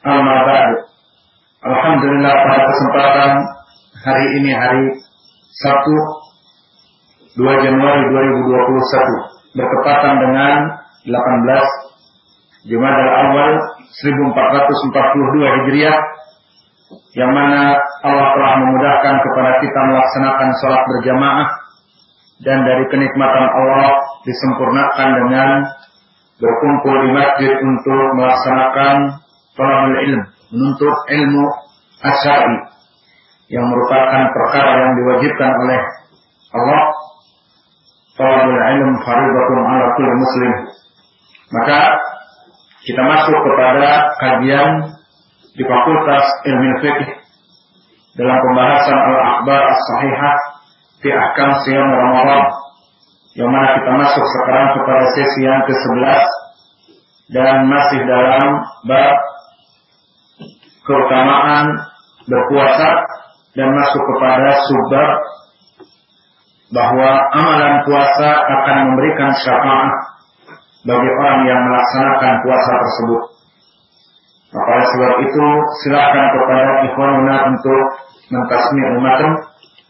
Amma ba'du. Alhamdulillah pada kesempatan hari ini hari Sabtu 2 Januari 2021 bertepatan dengan 18 Jumadil Awal 1442 Hijriah yang mana Allah telah memudahkan kepada kita melaksanakan sholat berjamaah dan dari kenikmatan Allah disempurnakan dengan berkumpul di masjid untuk melaksanakan talabul ilm, menuntut ilmu asyari yang merupakan perkara yang diwajibkan oleh Allah. Talabul ilm faridatun ala kulli muslim. Maka kita masuk kepada kajian di Fakultas Ilmu Fiqh dalam pembahasan Al-Akhbar As-Sahihah di Ahkam Siyam Ramadan yang mana kita masuk sekarang kepada sesi yang ke-11 dan masih dalam bab keutamaan berpuasa dan masuk kepada subbab bahwa amalan puasa akan memberikan syafaat bagi orang yang melaksanakan puasa tersebut. Maka oleh sebab itu silakan kepada ikhwanuna untuk mentasmi umatkan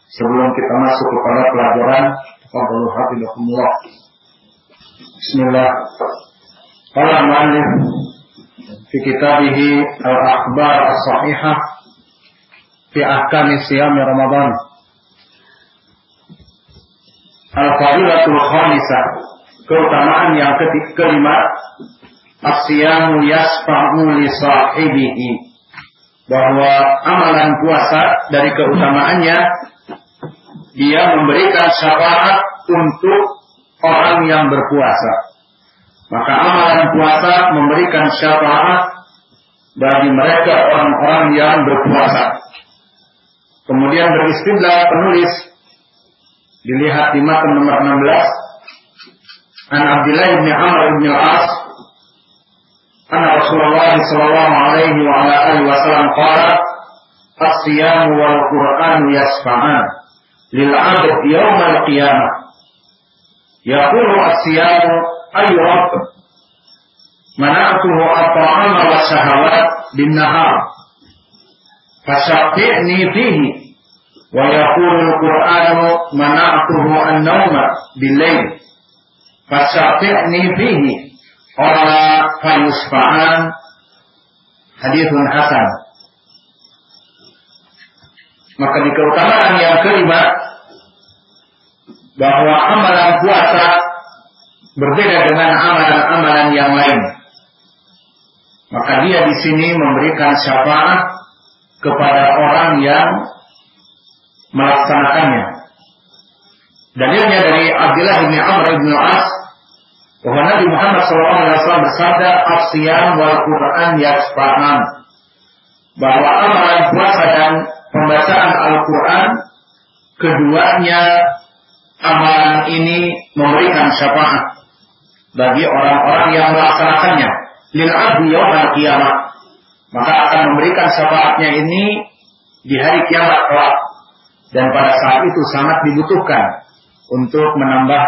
sebelum kita masuk kepada pelajaran Fadlu Hafidhahumullah. Bismillah. Qala في كتابه الأخبار الصحيحة في أحكام صيام رمضان الفضيلة الخامسة keutamaan yang kelima asyamu yasfa'u li sahibihi bahwa amalan puasa dari keutamaannya dia memberikan syafaat untuk orang yang berpuasa maka amalan puasa memberikan syafaat bagi mereka orang-orang yang berpuasa. Kemudian beristidlal penulis. Dilihat di matan nomor 16 An Abdullah bin Amr bin Al-As. Anna Rasulullah sallallahu alaihi wa ala alihi wasallam qala As-siyam wal Qur'an yasfa'an lil 'abd yawm al-qiyamah Yaqulu as-siyam أي رب منعته الطعام والشهوات بالنهار فشفعني فيه ويقول القرآن منعته النوم بالليل فشفعني فيه قال فيشفعان حديث حسن maka di keutamaan yang kelima bahwa amalan puasa berbeda dengan amalan-amalan yang lain. Maka dia di sini memberikan syafaat kepada orang yang melaksanakannya. Dalilnya dari Abdullah bin Amr bin As bahwa Nabi Muhammad SAW bersabda Asyam wal Quran yasfa'an bahwa amalan puasa dan pembacaan Al-Quran keduanya amalan ini memberikan syafaat bagi orang-orang yang melaksanakannya. Lil abdi qiyamah. Maka akan memberikan syafaatnya ini di hari kiamat kelak. Dan pada saat itu sangat dibutuhkan untuk menambah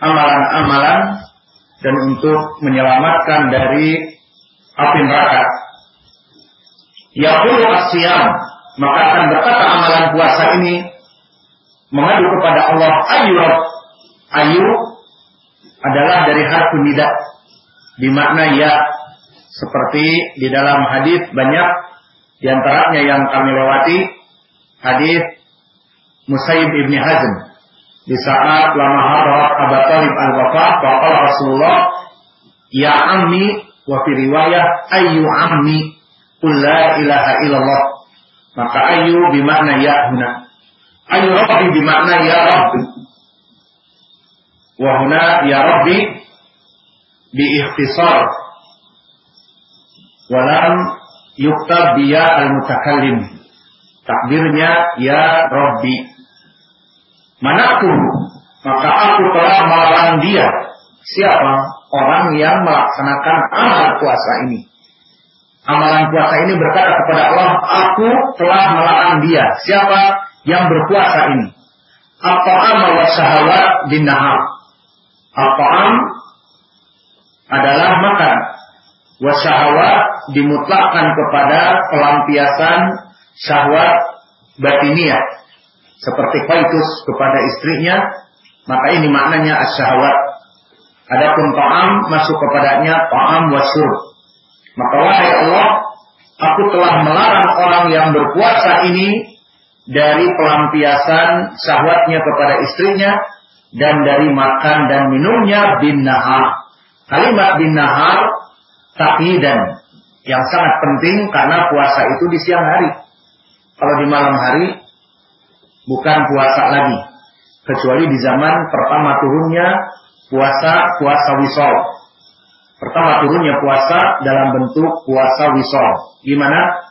amalan-amalan dan untuk menyelamatkan dari api neraka. Yaqulu asyam maka akan berkata amalan puasa ini mengadu kepada Allah ayu ayu adalah dari harfu nida. Makna ya seperti di dalam hadis banyak di antaranya yang kami lewati hadis Musayyib ibni Hazm. Di saat lama harat Abu Talib al-Wafah bahwa Rasulullah ya ammi wa fi riwayah ayu ammi qul la ilaha illallah. Maka ayu bimakna ya huna. Ayu rabbi bimakna ya rabbi Wahuna ya Rabbi bi ikhtisar walam yuktab biya al-mutakallim. Takdirnya ya Rabbi. Manaktu maka aku telah melarang dia. Siapa? Orang yang melaksanakan amal puasa ini. Amalan puasa ini berkata kepada Allah, aku telah melarang dia. Siapa yang berpuasa ini? Apa-am wa syahawat bin nahar. Apa-am adalah makan. Wasyahawat dimutlakkan kepada pelampiasan syahwat batiniah. Seperti faitus kepada istrinya, maka ini maknanya asyahwat. Adapun ta'am masuk kepadanya ta'am wasyur. Maka wahai Allah, aku telah melarang orang yang berpuasa ini dari pelampiasan syahwatnya kepada istrinya dan dari makan dan minumnya bin nahar. Kalimat bin nahar dan yang sangat penting karena puasa itu di siang hari. Kalau di malam hari bukan puasa lagi. Kecuali di zaman pertama turunnya puasa puasa wisol. Pertama turunnya puasa dalam bentuk puasa wisol. Gimana?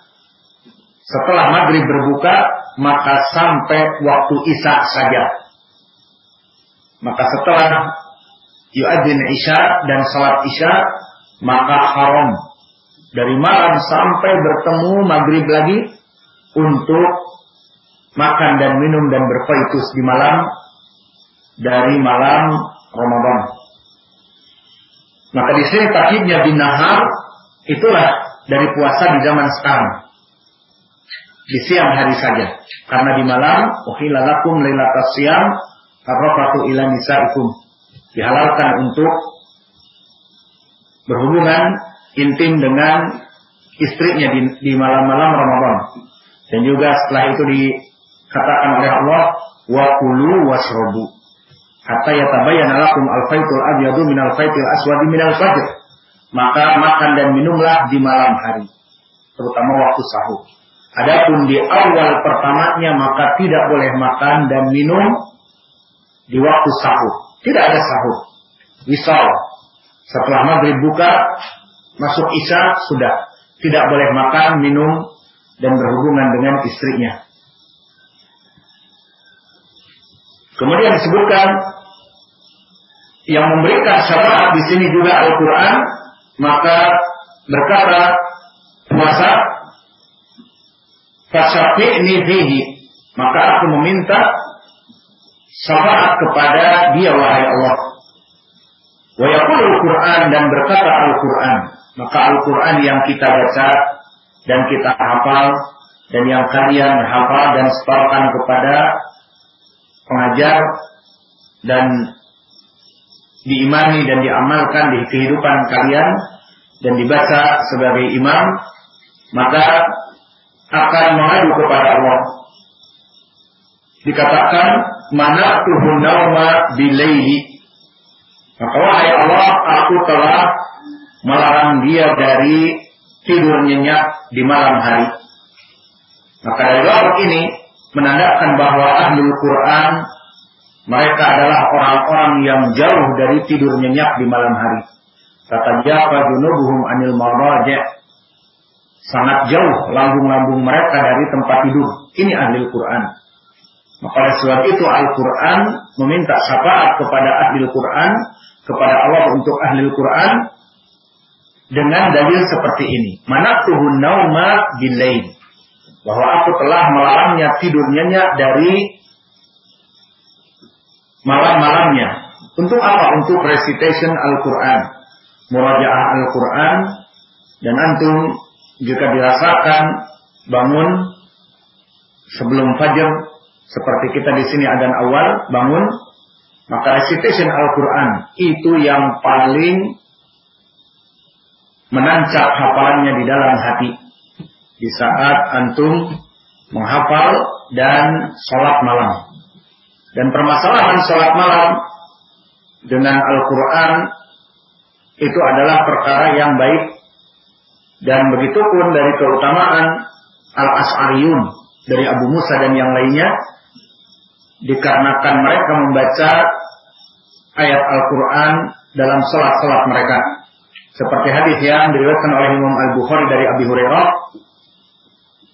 Setelah maghrib berbuka, maka sampai waktu isya saja. Maka setelah yuadzin isya dan salat isya maka haram dari malam sampai bertemu maghrib lagi untuk makan dan minum dan berfaitus di malam dari malam Ramadan. Maka di sini takibnya binahar itulah dari puasa di zaman sekarang. Di siang hari saja. Karena di malam uhilalakum lailatas siam arrafatu ila nisaikum. Dihalalkan untuk berhubungan intim dengan istrinya di, di malam-malam Ramadan. Dan juga setelah itu dikatakan oleh Allah wa kulu wasrobu hatta yatabayyana lakum al-faitul abyadu min al-faitil aswadi min al-fajr. Maka makan dan minumlah di malam hari, terutama waktu sahur. Adapun di awal pertamanya maka tidak boleh makan dan minum di waktu sahur. Tidak ada sahur. Wisal setelah maghrib buka, masuk isya sudah tidak boleh makan, minum, dan berhubungan dengan istrinya. Kemudian disebutkan yang memberikan syafaat di sini juga Al-Quran, maka berkata puasa fasyafi'ni fihi maka aku meminta syafaat kepada dia wahai Allah Wa Al-Quran dan berkata Al-Quran. Maka Al-Quran yang kita baca dan kita hafal dan yang kalian hafal dan setorkan kepada pengajar dan diimani dan diamalkan di kehidupan kalian dan dibaca sebagai imam maka akan mengadu kepada Allah dikatakan mana tuhun nauma bilaihi maka wahai Allah, aku telah melarang dia dari tidur nyenyak di malam hari. Maka dari lafaz ini menandakan bahwa ahlul Quran mereka adalah orang-orang yang jauh dari tidur nyenyak di malam hari. Kata Jafa junubuhum anil maraja' sangat jauh lambung-lambung mereka dari tempat tidur. Ini ahli Quran. Maka oleh sebab itu Al-Quran meminta syafaat kepada ahli Quran kepada Allah untuk ahli Quran dengan dalil seperti ini. Mana tuhun nauma bilain. Bahwa aku telah melarangnya tidurnya dari malam-malamnya. Untuk apa? Untuk recitation Al-Quran. Murajaah Al-Quran. Dan antum jika dirasakan bangun sebelum fajar seperti kita di sini adan awal bangun maka recitation Al-Quran itu yang paling menancap hafalannya di dalam hati. Di saat antum menghafal dan sholat malam. Dan permasalahan sholat malam dengan Al-Quran itu adalah perkara yang baik. Dan begitu pun dari keutamaan Al-As'ariyun dari Abu Musa dan yang lainnya dikarenakan mereka membaca ayat Al-Quran dalam sholat-sholat mereka. Seperti hadis yang diriwayatkan oleh Imam Al-Bukhari dari Abi Hurairah,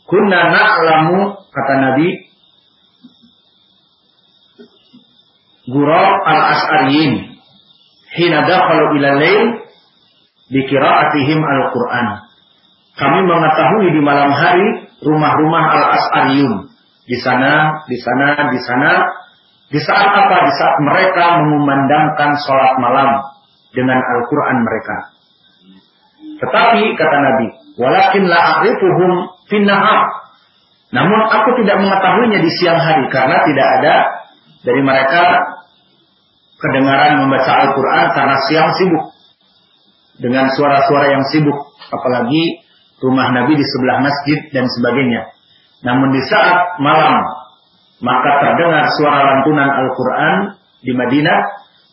"Kunna na'lamu," kata Nabi, "Gurab al-As'ariyin hina dakhalu ila lail bi al-Qur'an." Kami mengetahui di malam hari rumah-rumah al-As'ariyun. Di sana, di sana, di sana. Di saat apa? Di saat mereka mengumandangkan sholat malam dengan Al-Quran mereka. Tetapi kata Nabi, walakin la'arifuhum finnahar. Namun aku tidak mengetahuinya di siang hari karena tidak ada dari mereka kedengaran membaca Al-Quran karena siang sibuk dengan suara-suara yang sibuk, apalagi rumah Nabi di sebelah masjid dan sebagainya. Namun di saat malam maka terdengar suara lantunan Al-Quran di Madinah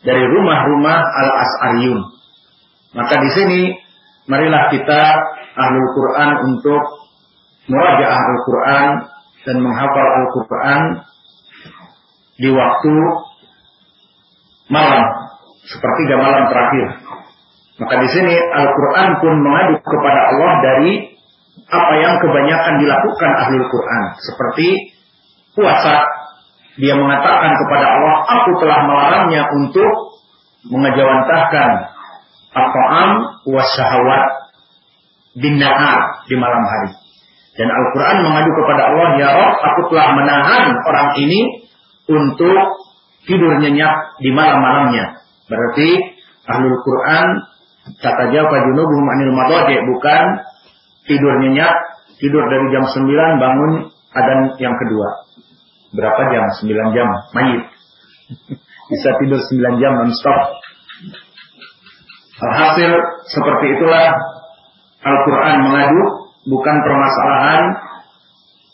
dari rumah-rumah Al-As'ariyun. Maka di sini marilah kita ahlul Quran untuk merajaah Al-Quran dan menghafal Al-Quran di waktu malam seperti malam terakhir. Maka di sini Al-Quran pun mengadu kepada Allah dari apa yang kebanyakan dilakukan ahli Quran. Seperti puasa. Dia mengatakan kepada Allah, aku telah melarangnya untuk mengejawantahkan apa-am wasyahawat bin di malam hari. Dan Al-Quran mengadu kepada Allah, Ya Rob, aku telah menahan orang ini untuk tidur nyenyak di malam-malamnya. Berarti Ahlul Quran kata jawab junubuhum anil madode bukan tidur nyenyak, tidur dari jam 9 bangun adan yang kedua. Berapa jam? 9 jam, mayit. Bisa tidur 9 jam non-stop. Alhasil seperti itulah Al-Quran mengadu, bukan permasalahan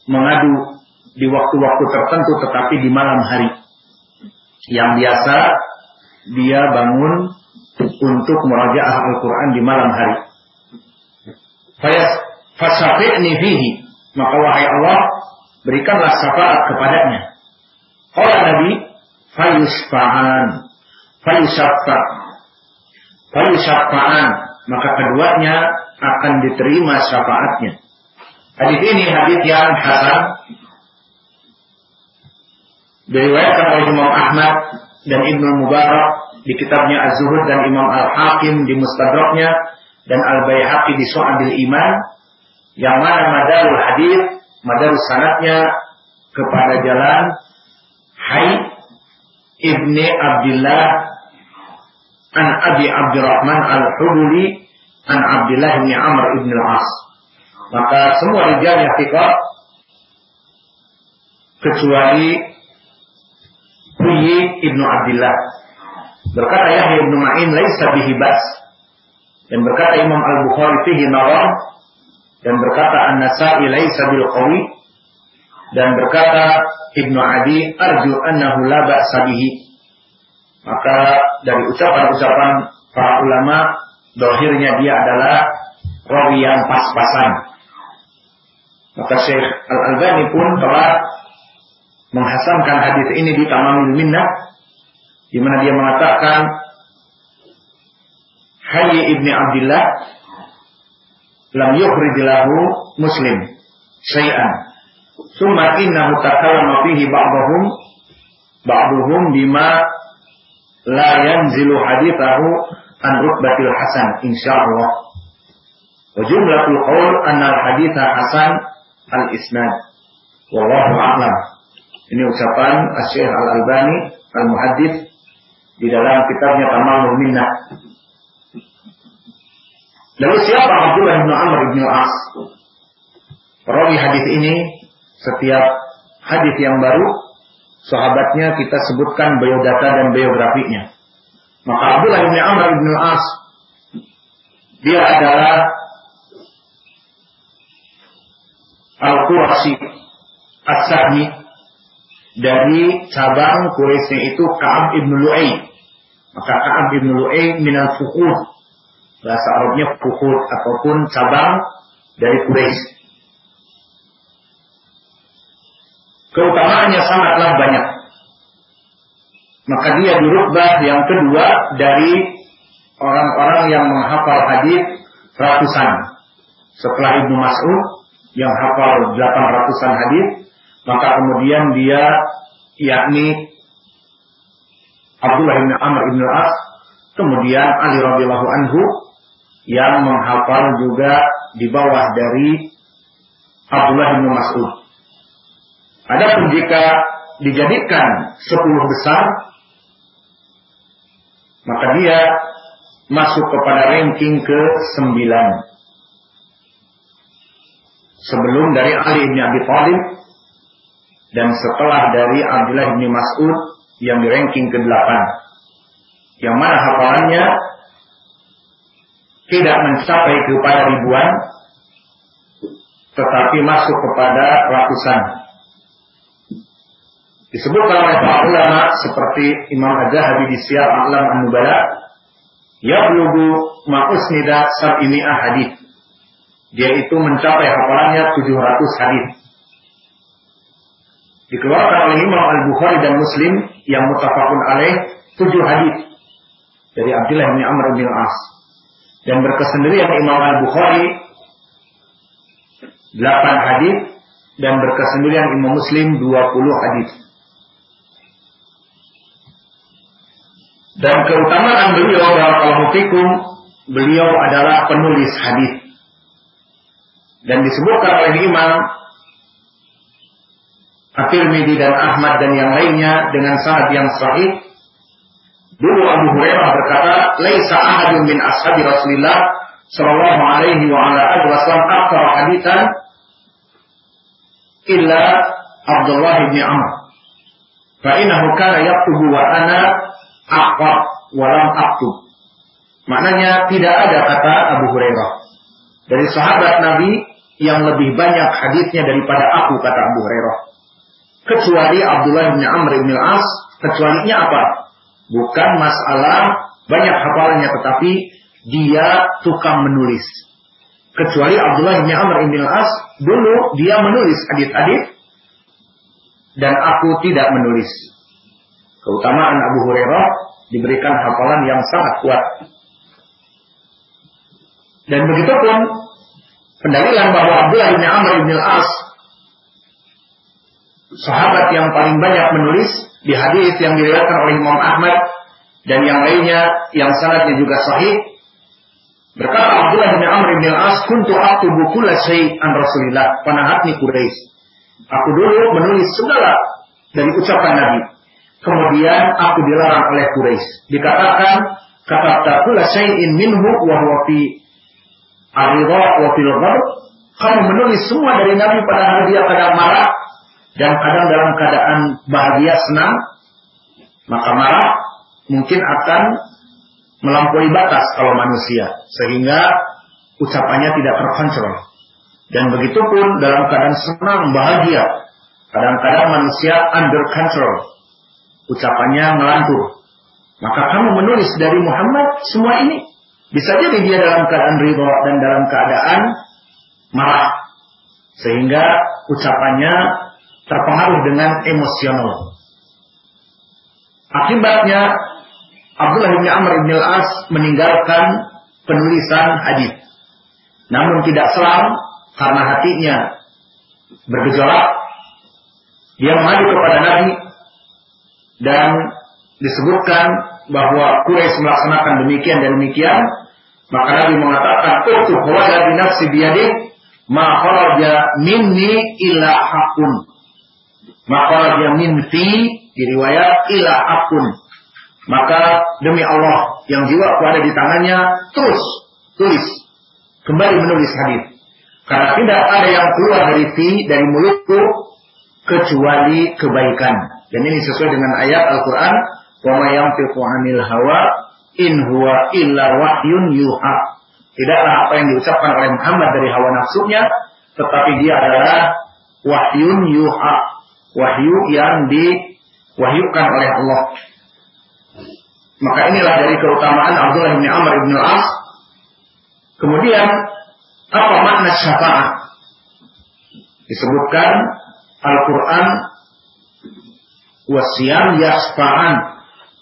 mengadu di waktu-waktu tertentu tetapi di malam hari. Yang biasa dia bangun untuk merajaah Al-Quran di malam hari. Fasafi'ni fihi. Maka wahai Allah, berikanlah syafaat kepadanya. Kala Nabi, fayusfa'an. Fayusaffa. Fayusafa'an. Maka keduanya akan diterima syafaatnya. Hadis ini hadis yang hasan diriwayatkan oleh Imam Ahmad dan Ibnu Mubarak di kitabnya Az-Zuhud dan Imam Al-Hakim di Mustadraknya dan Al-Baihaqi di Su'adil Iman yang mana madarul hadis, madarul sanatnya kepada jalan Hai Ibni Abdullah an Abi Abdurrahman Al-Huduli an Abdullah bin Amr ibn Al-As. Maka semua rijalnya thiqah kecuali Huyi ibnu Abdullah. Berkata Yahya ibnu Ma'in laisa bihi bas. Dan berkata Imam Al-Bukhari fihi nawar dan berkata An-Nasa'i laisa bil qawi dan berkata Ibnu Adi arju annahu la ba'sa bihi. Maka dari ucapan-ucapan para ulama dohirnya dia adalah rawi yang pas-pasan. Maka Syekh Al-Albani pun telah menghasankan hadis ini di Tamamul Minnah di mana dia mengatakan Hayy ibni Abdullah lam yukhrijlahu muslim syai'an. Summa innahu takallama fihi ba'dahum ba'duhum bima la yanzilu hadithahu an rutbatil hasan insyaallah. Wa jumlatul qaul anna al-haditha hasan al-isnad. Wallahu a'lam. Ini ucapan Syekh Al-Albani Al-Muhaddits di dalam kitabnya Tamamul Minnah Lalu siapa Abdullah bin Amr bin As? Perawi hadis ini setiap hadis yang baru sahabatnya kita sebutkan biodata dan biografinya. Maka Abdullah bin Amr bin As dia adalah Al-Qurashi As-Sahmi dari cabang Quraisy itu Ka'ab ibn Lu'ay. Maka Ka'ab ibn Lu'ay minal fuqud bahasa Arabnya fuhud ataupun cabang dari Quraisy. Keutamaannya sangatlah banyak. Maka dia di rutbah yang kedua dari orang-orang yang menghafal hadis ratusan. Setelah Ibnu Mas'ud yang hafal 800-an hadis, maka kemudian dia yakni Abdullah bin Amr bin As, kemudian Ali radhiyallahu anhu yang menghafal juga di bawah dari Abdullah bin Mas'ud. Adapun jika dijadikan sepuluh besar, maka dia masuk kepada ranking ke sembilan. Sebelum dari Ali bin Abi Thalib dan setelah dari Abdullah bin Mas'ud yang di ranking ke-8. Yang mana hafalannya tidak mencapai kepada ribuan tetapi masuk kepada ratusan. Disebutkan oleh para ulama seperti Imam Az-Zahabi di Syiar A'lam An-Nubala, yablugu ma'usnida sab'imi'ah hadith. Dia itu mencapai hafalannya 700 hadith. Dikeluarkan oleh Imam Al-Bukhari dan Muslim yang mutafakun alaih 7 hadith dari Abdullah bin Amr bin As. Dan berkesendirian Imam Al-Bukhari 8 hadis dan berkesendirian Imam Muslim 20 hadis. Dan keutamaan beliau barakallahu fikum, beliau adalah penulis hadis. Dan disebutkan oleh Imam At-Tirmidzi dan Ahmad dan yang lainnya dengan sanad yang sahih. Dulu Abu Hurairah berkata, "Laisa ahadun min ashabi Rasulillah sallallahu alaihi wa ala alihi wasallam akthar haditsan illa Abdullah bin Amr. Fa innahu kana yaktubu wa ana aqra wa lam aktub. Maknanya tidak ada kata Abu Hurairah. Dari sahabat Nabi yang lebih banyak hadisnya daripada aku kata Abu Hurairah. Kecuali Abdullah bin Amr bin As, kecualinya apa? Bukan masalah banyak hafalannya tetapi dia tukang menulis. Kecuali Abdullah bin Amr bin As dulu dia menulis hadis-hadis dan aku tidak menulis. Keutamaan Abu Hurairah diberikan hafalan yang sangat kuat. Dan begitu pun pendalilan bahwa Abdullah bin Amr bin As sahabat yang paling banyak menulis di hadis yang diriwayatkan oleh Imam Ahmad dan yang lainnya yang sanadnya juga sahih Berkata Abdullah bin Amr bin Al-As, "Kuntu aktubu kulla an Rasulillah, panahatni Quraisy." Aku dulu menulis segala dari ucapan Nabi. Kemudian aku dilarang oleh Quraisy. Dikatakan, "Kata kulla syai'in minhu wa huwa fi aridha wa fil Kamu menulis semua dari Nabi pada hari dia kadang marah dan kadang dalam keadaan bahagia senang, maka marah mungkin akan melampaui batas kalau manusia sehingga ucapannya tidak terkontrol. Dan begitu pun dalam keadaan senang, bahagia, kadang-kadang manusia under control. Ucapannya melantur. Maka kamu menulis dari Muhammad semua ini. Bisa jadi dia dalam keadaan ridho dan dalam keadaan marah. Sehingga ucapannya terpengaruh dengan emosional. Akibatnya Abdullah bin Amr bin Al-As meninggalkan penulisan hadis. Namun tidak selam karena hatinya bergejolak. Dia mengadu kepada Nabi dan disebutkan bahwa Quraisy melaksanakan demikian dan demikian. Maka Nabi mengatakan, "Uktub wala bi nafsi biyadik ma kharaja minni illa hakun." Ma kharaja min fi diriwayat illa hakun maka demi Allah yang jiwaku ada di tangannya, terus tulis. Kembali menulis hadis. Karena tidak ada yang keluar dari fi, dari mulutku, kecuali kebaikan. Dan ini sesuai dengan ayat Al-Quran. Wa ma yanfiqu anil hawa in huwa illa wahyun yuha. Tidaklah apa yang diucapkan oleh Muhammad dari hawa nafsunya, tetapi dia adalah wahyun yuha. Wahyu yang diwahyukan oleh Allah. Maka inilah dari keutamaan Abdullah bin Amr bin Al-As. Kemudian apa makna syafaat? Disebutkan Al-Quran wasiam yasfa'an.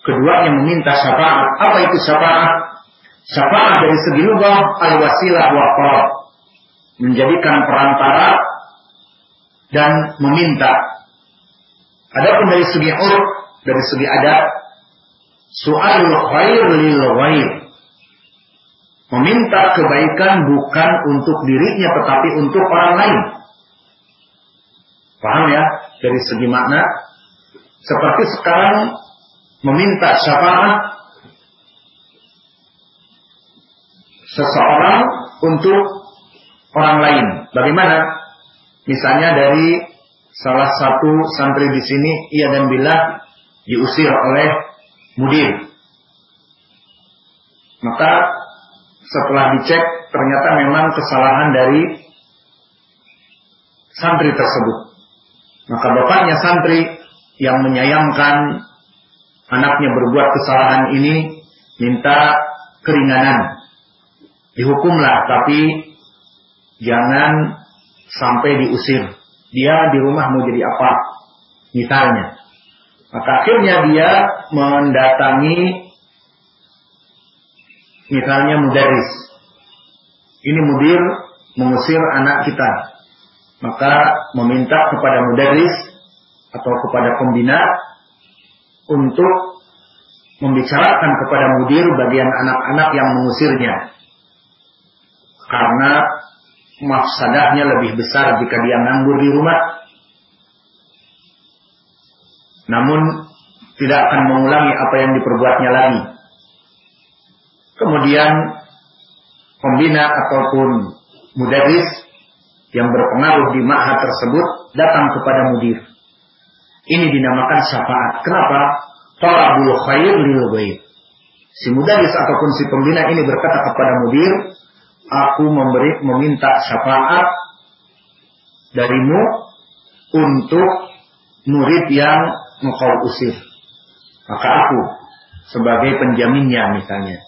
Keduanya meminta syafaat. Apa itu syafaat? Syafaat dari segi lugah al-wasilah wa menjadikan perantara dan meminta. Adapun dari segi urut, dari segi adat, su'alul khair lil ghair. Meminta kebaikan bukan untuk dirinya tetapi untuk orang lain. Paham ya? Dari segi makna. Seperti sekarang meminta syafaat seseorang untuk orang lain. Bagaimana? Misalnya dari salah satu santri di sini, ia dan bilang diusir oleh mudir. Maka setelah dicek ternyata memang kesalahan dari santri tersebut. Maka bapaknya santri yang menyayangkan anaknya berbuat kesalahan ini minta keringanan. Dihukumlah tapi jangan sampai diusir. Dia di rumah mau jadi apa? Misalnya. Maka akhirnya dia mendatangi misalnya mudaris. Ini mudir mengusir anak kita. Maka meminta kepada mudaris atau kepada pembina untuk membicarakan kepada mudir bagian anak-anak yang mengusirnya. Karena mafsadahnya lebih besar jika dia nganggur di rumah. Namun tidak akan mengulangi apa yang diperbuatnya lagi. Kemudian pembina ataupun mudaris yang berpengaruh di ma'had tersebut datang kepada mudir. Ini dinamakan syafaat. Kenapa? Talabul khair lil baik. Si mudaris ataupun si pembina ini berkata kepada mudir, aku memberi meminta syafaat darimu untuk murid yang engkau usir. Maka aku sebagai penjaminnya misalnya.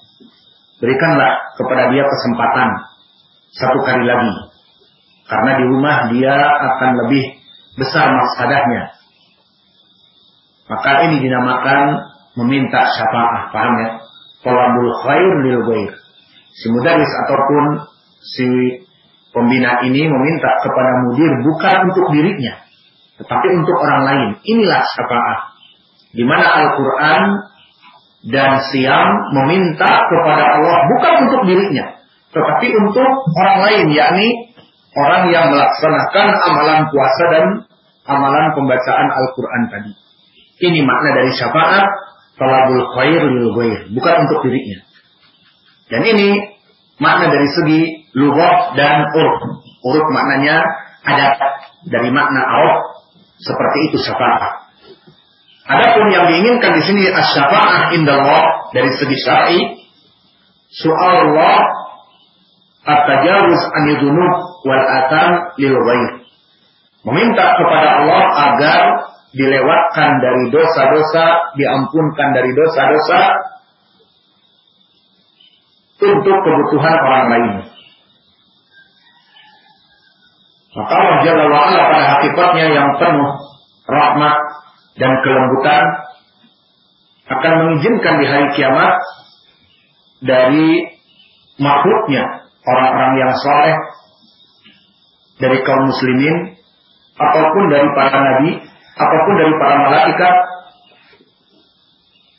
Berikanlah kepada dia kesempatan satu kali lagi. Karena di rumah dia akan lebih besar masadahnya. Maka ini dinamakan meminta syafaat. Paham ya? Talabul khair lil ghair si mudaris ataupun si pembina ini meminta kepada mudir bukan untuk dirinya, tetapi untuk orang lain. Inilah syafaat. Di mana Al-Quran dan siam meminta kepada Allah bukan untuk dirinya, tetapi untuk orang lain, yakni orang yang melaksanakan amalan puasa dan amalan pembacaan Al-Quran tadi. Ini makna dari syafaat, talabul khair lil bukan untuk dirinya. Dan ini makna dari segi lughat dan uruf. Uruf maknanya ada dari makna araf seperti itu syafaat. Adapun yang diinginkan di sini as-syafa'ah indallah dari segi syar'i soal Allah at-tajawuz an wal atam lil ghair. Meminta kepada Allah agar dilewatkan dari dosa-dosa, diampunkan dari dosa-dosa untuk kebutuhan orang lain. Maka Allah Jalla wa'ala pada hakikatnya yang penuh rahmat dan kelembutan akan mengizinkan di hari kiamat dari makhluknya orang-orang yang soleh dari kaum muslimin ataupun dari para nabi ataupun dari para malaikat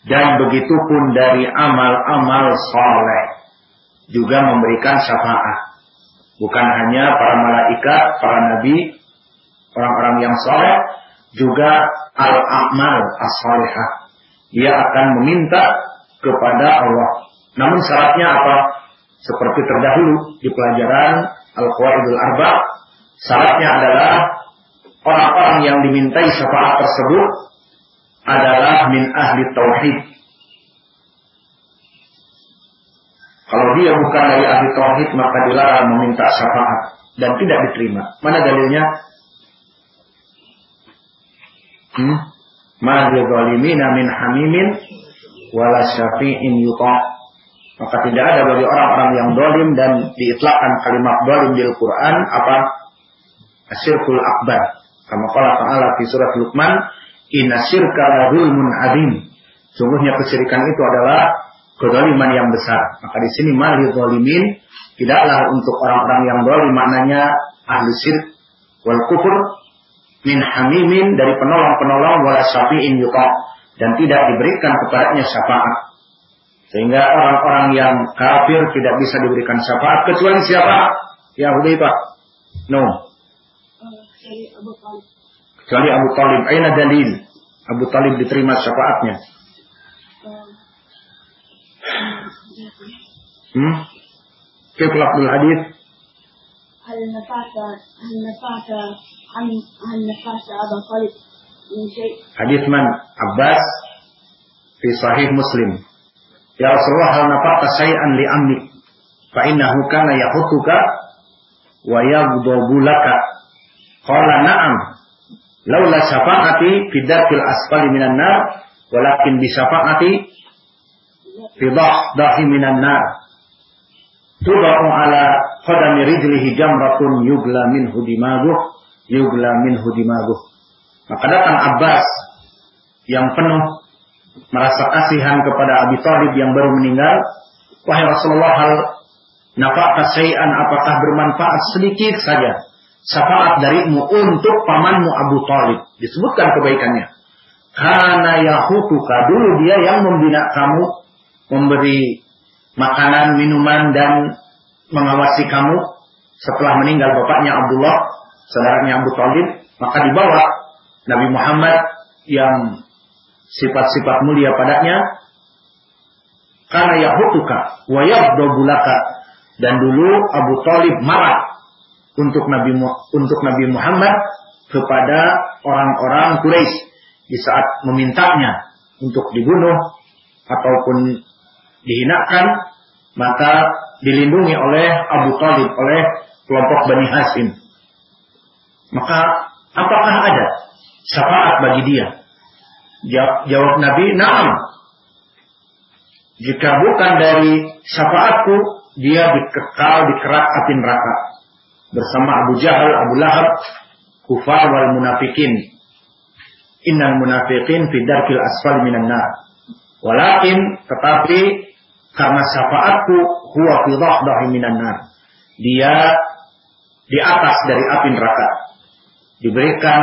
dan begitu pun dari amal-amal soleh juga memberikan syafaat. Bukan hanya para malaikat, para nabi, orang-orang yang soleh, juga al-amal as-salihah. Dia akan meminta kepada Allah. Namun syaratnya apa? Seperti terdahulu di pelajaran Al-Qawaidul Arba, syaratnya adalah orang-orang yang dimintai syafaat tersebut adalah min ahli tauhid, Kalau dia bukan dari ahli tauhid maka dilarang meminta syafaat dan tidak diterima. Mana dalilnya? Hmm? Ma zalimina min hamimin wala syafi'in yuta. Maka tidak ada bagi orang-orang yang dolim dan diitlakkan kalimat dolim di Al-Quran apa? Asyirkul akbar. Kama qala ta'ala di surat Luqman, Inna syirka la adim. Sungguhnya kesyirikan itu adalah kedoliman yang besar. Maka di sini mali zalimin tidaklah untuk orang-orang yang dolim maknanya ahli syirik wal kufur min hamimin dari penolong-penolong wala syafi'in yuqa dan tidak diberikan kepadanya syafaat. Sehingga orang-orang yang kafir tidak bisa diberikan syafaat kecuali siapa? Ya Pak. No. Kecuali Abu Talib. Aina dalil? Abu Talib diterima syafaatnya. Hmm? كيف لفظ الحديث؟ هل نفعت هل نفعت عن هل نفعت أبا طالب من شيء؟ حديث من؟ عباس في صحيح مسلم يا رسول الله هل نفعت شيئا لأمك فإنه كان يحطك ويغضب لك قال نعم لولا شفاعتي في الدرك الأسفل من النار ولكن بشفاعتي Fidah dahi minan nar tudahu ala qadami rijlihi jamratun yugla min hudimaguh. yugla min hudimaguh. maka datang Abbas yang penuh merasa kasihan kepada Abi Talib yang baru meninggal wahai Rasulullah hal nafakah kasihan apakah bermanfaat sedikit saja syafaat darimu untuk pamanmu Abu Talib disebutkan kebaikannya karena Yahutuka dulu dia yang membina kamu memberi makanan, minuman dan mengawasi kamu setelah meninggal bapaknya Abdullah, saudaranya Abu Talib, maka dibawa Nabi Muhammad yang sifat-sifat mulia padanya karena yahutuka wa yaghdabulaka dan dulu Abu Talib marah untuk Nabi untuk Nabi Muhammad kepada orang-orang Quraisy di saat memintanya untuk dibunuh ataupun dihinakan, maka dilindungi oleh Abu Talib, oleh kelompok Bani Hasim. Maka apakah ada syafaat bagi dia? Jawab Nabi, "Na'am." Jika bukan dari syafaatku, dia dikekal di kerak api neraka bersama Abu Jahal, Abu Lahab, kufar wal munafikin. Innal munafiqin fi darkil asfal minan nar. Walakin tetapi karena syafaatku huwa fi dhahdahi minan nar. Dia di atas dari api neraka. Diberikan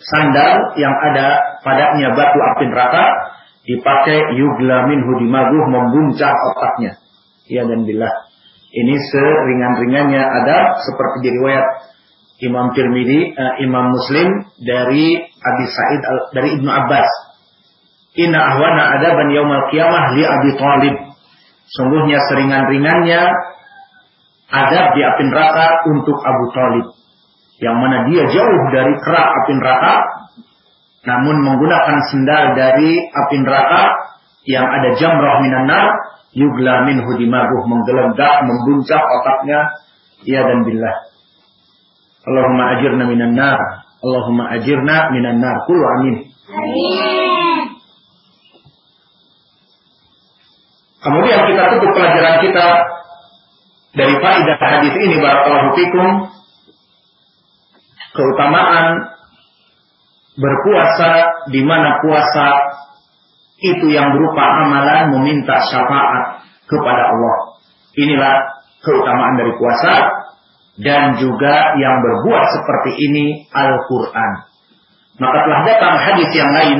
sandal yang ada padanya batu api neraka dipakai yugla minhu dimaguh membuncah otaknya. Ya dan billah. Ini seringan-ringannya ada seperti di riwayat Imam Tirmidzi, uh, Imam Muslim dari Abi Sa'id dari Ibnu Abbas. Inna ahwana adaban yaumal qiyamah li Abi Thalib Sungguhnya seringan-ringannya adab di api neraka untuk Abu Talib. Yang mana dia jauh dari kerak api neraka. Namun menggunakan sendal dari api neraka yang ada jamrah minan nar. Yugla min hudimaguh menggelegak, membuncah otaknya. Ya dan billah. Allahumma ajirna minan nar. Allahumma ajirna minan nar. Kulu amin. Amin. Kemudian kita tutup pelajaran kita dari faidah hadis ini barakallahu fikum keutamaan berpuasa di mana puasa itu yang berupa amalan meminta syafaat kepada Allah. Inilah keutamaan dari puasa dan juga yang berbuat seperti ini Al-Quran. Maka telah datang hadis yang lain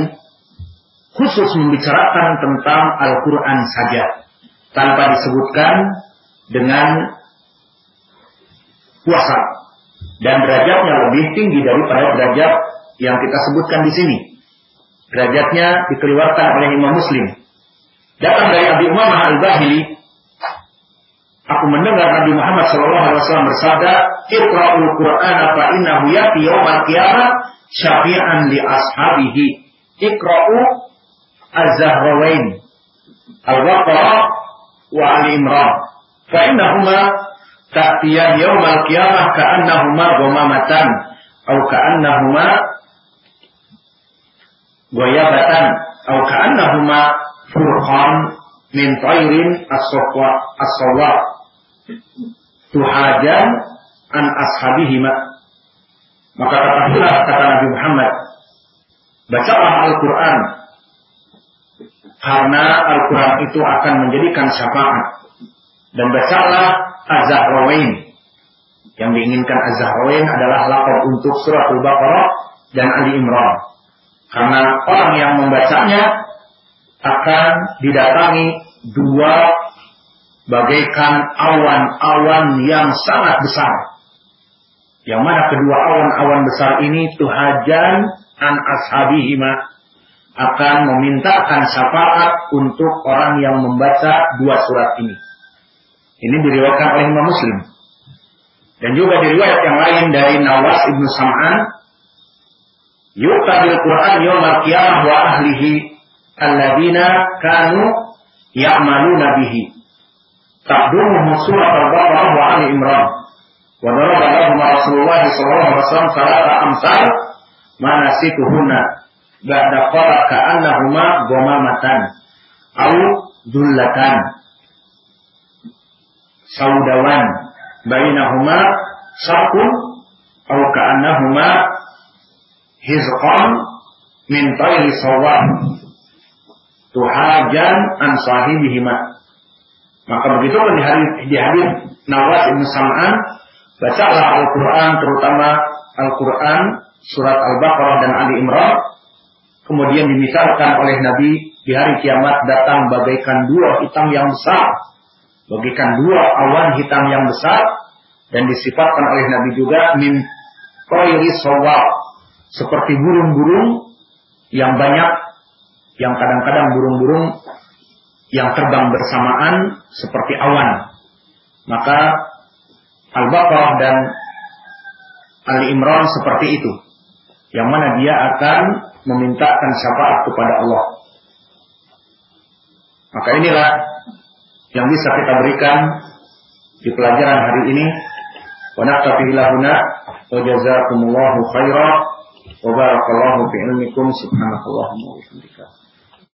khusus membicarakan tentang Al-Quran saja. Tanpa disebutkan dengan puasa. Dan derajatnya lebih tinggi daripada derajat yang kita sebutkan di sini. Derajatnya dikeluarkan oleh Imam Muslim. Datang dari Abi Umamah Al-Bahili. Aku mendengar Nabi Muhammad SAW bersabda, Iqra'ul Qur'an apa innahu yati yawmal syafi'an li ashabihi. Iqra'u Az-Zahrawain Al-Baqarah wa Ali Imran fa innahuma ta'tiyan yawmal qiyamah ka'annahuma ghamamatan atau ka'annahuma goyabatan atau ka'annahuma furqan min tayrin as-sawwa tuhajan an ashabihima. Maka katakanlah kata Nabi Muhammad bacalah Al-Quran Karena Al-Quran itu akan menjadikan syafaat. Dan bacalah Az-Zahrawain. Yang diinginkan Az-Zahrawain adalah lapor untuk surat Al-Baqarah dan Ali Imran. Karena orang yang membacanya akan didatangi dua bagaikan awan-awan yang sangat besar. Yang mana kedua awan-awan besar ini tuhajan an ashabihima akan memintakan syafaat untuk orang yang membaca dua surat ini. Ini diriwayatkan oleh Imam Muslim. Dan juga diriwayat yang lain dari Nawas ibnu Sam'an. Yuqadil Quran yawmal qiyamah wa ahlihi alladina kanu ya'maluna bihi. Taqdumuhu surat al-Baqarah wa Ali Imran. Wa daraba Rasulullah sallallahu alaihi wasallam salata amsal manasikuhunna ba'da qara ka'annahuma ghamamatan au dullatan saudawan bainahuma sarqun au ka'annahuma hizqan min tayri sawab. Tuhajan an sahibihima. Maka begitu di hadis di hadis Nawas Ibn Sam'an bacalah Al-Qur'an terutama Al-Quran surat Al-Baqarah dan Ali Imran kemudian dimisalkan oleh Nabi di hari kiamat datang bagaikan dua hitam yang besar. Bagaikan dua awan hitam yang besar. Dan disifatkan oleh Nabi juga min koiri sawab. Seperti burung-burung yang banyak yang kadang-kadang burung-burung yang terbang bersamaan seperti awan. Maka Al-Baqarah dan Ali Imran seperti itu. Yang mana dia akan memintakan syafaat kepada Allah. Maka inilah yang bisa kita berikan di pelajaran hari ini. Wa naktafi lahuna wa jazakumullahu khaira wa barakallahu fi ilmikum subhanakallahumma wa bihamdika.